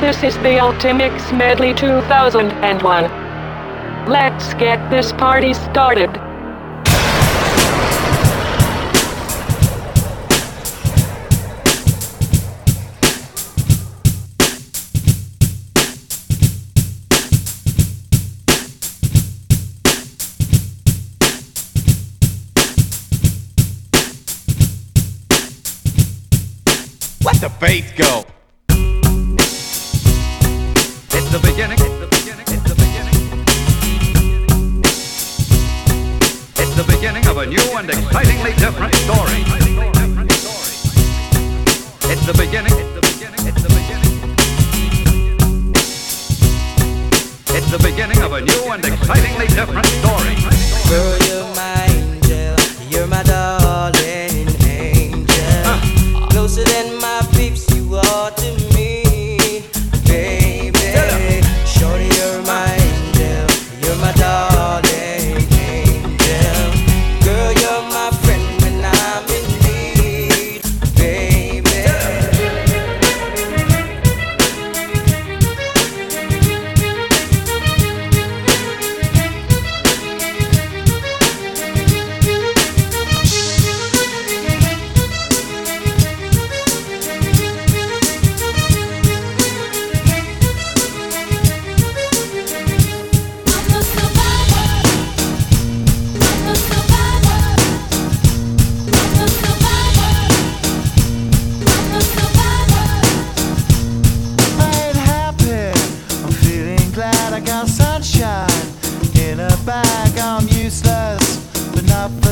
This is the Ultimix Medley 2001. Let's get this party started. Let the bass go. The beginning of a new and excitingly different story. It's the beginning. It's the beginning. It's the beginning. Of a new and excitingly different story. Girl,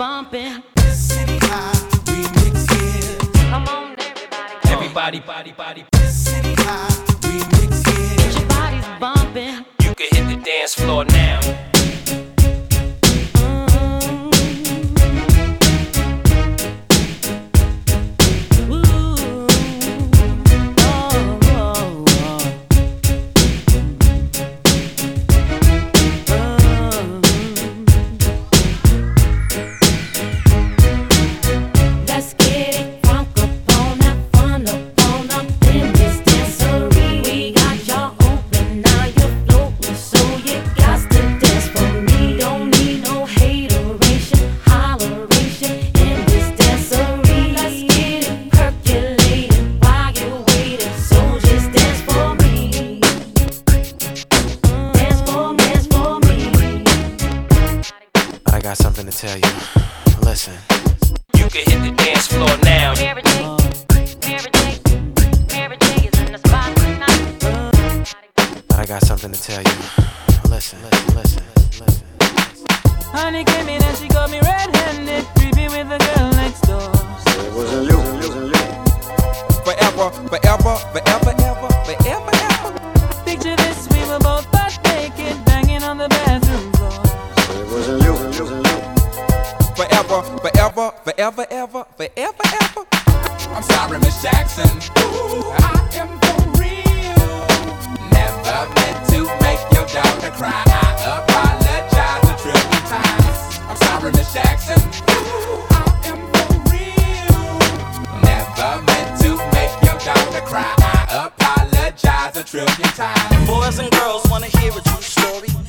bumping. City High remix, yeah. Come on, everybody. Come. Everybody, body, body. City High remix, yeah. Your body's bumping. You can hit the dance floor now.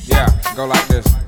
Yeah, go like this.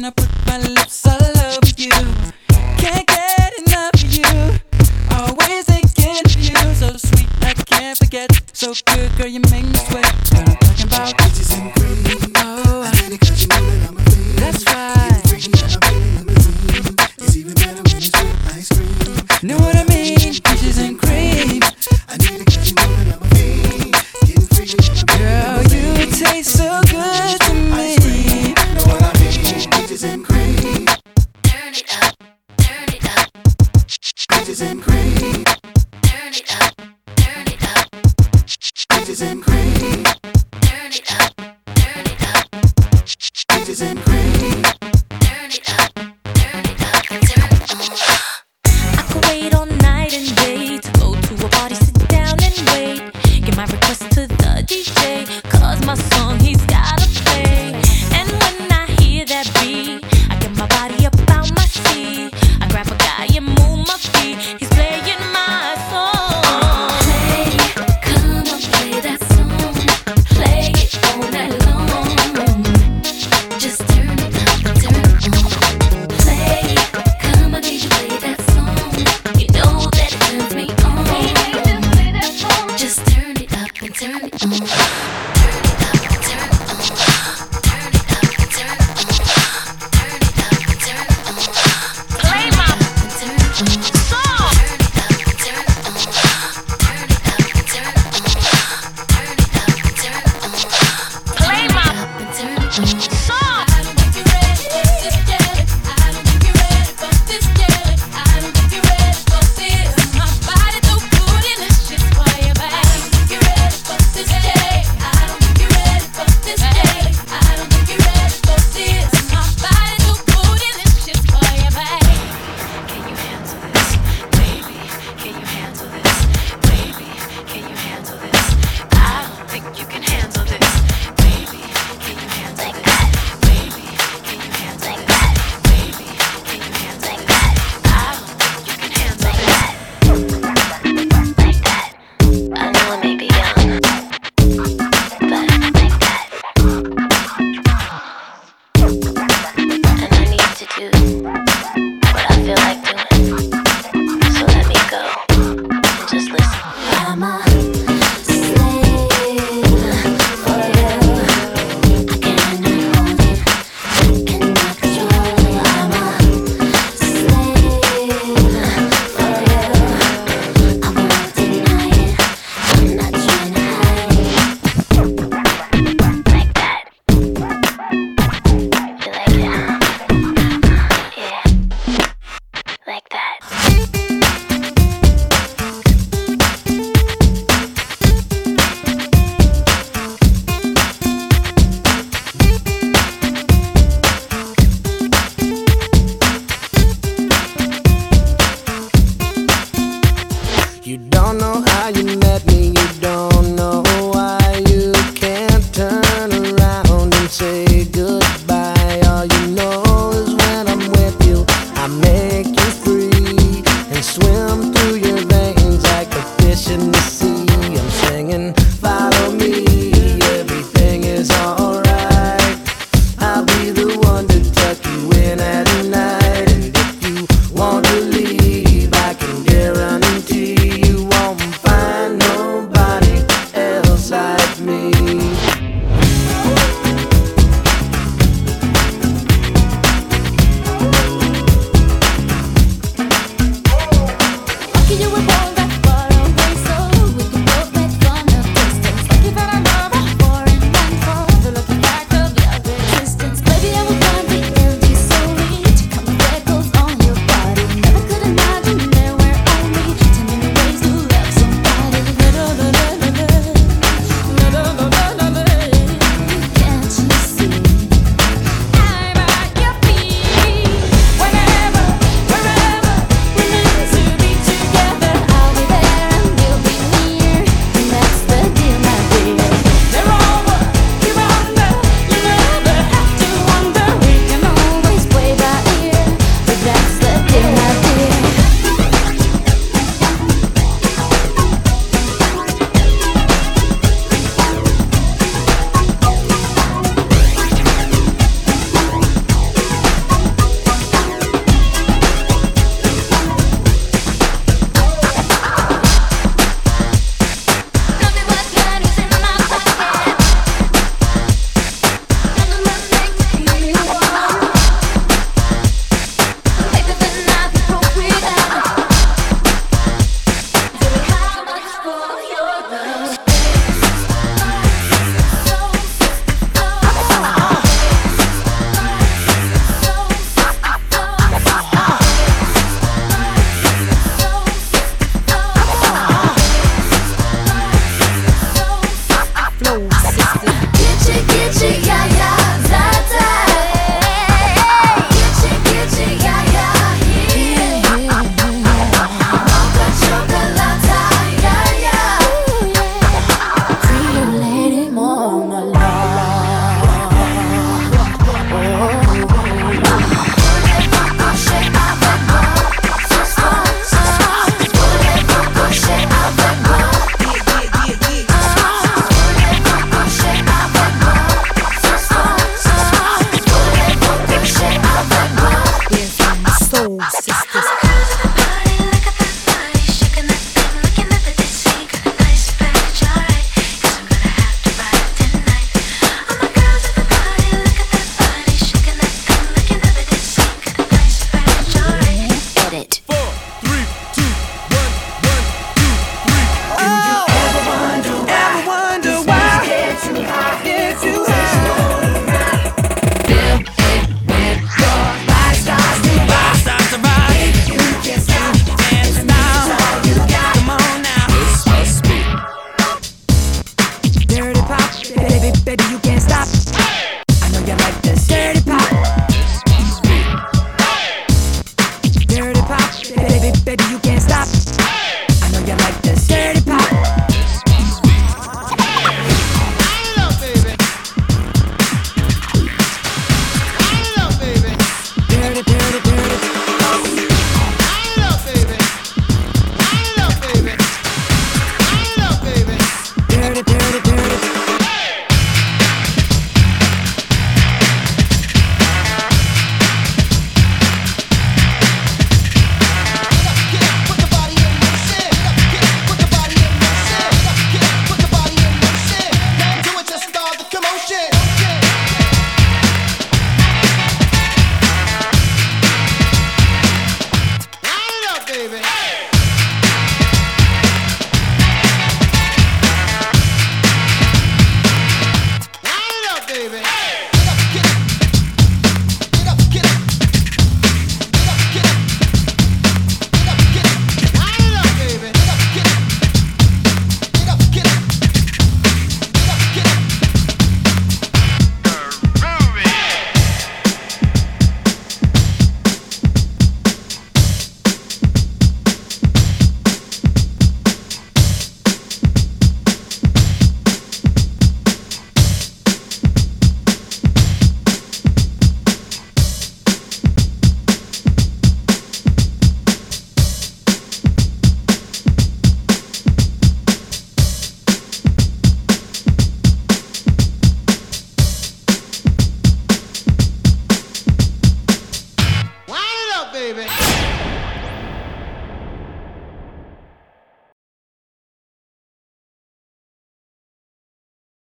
when I put and cream.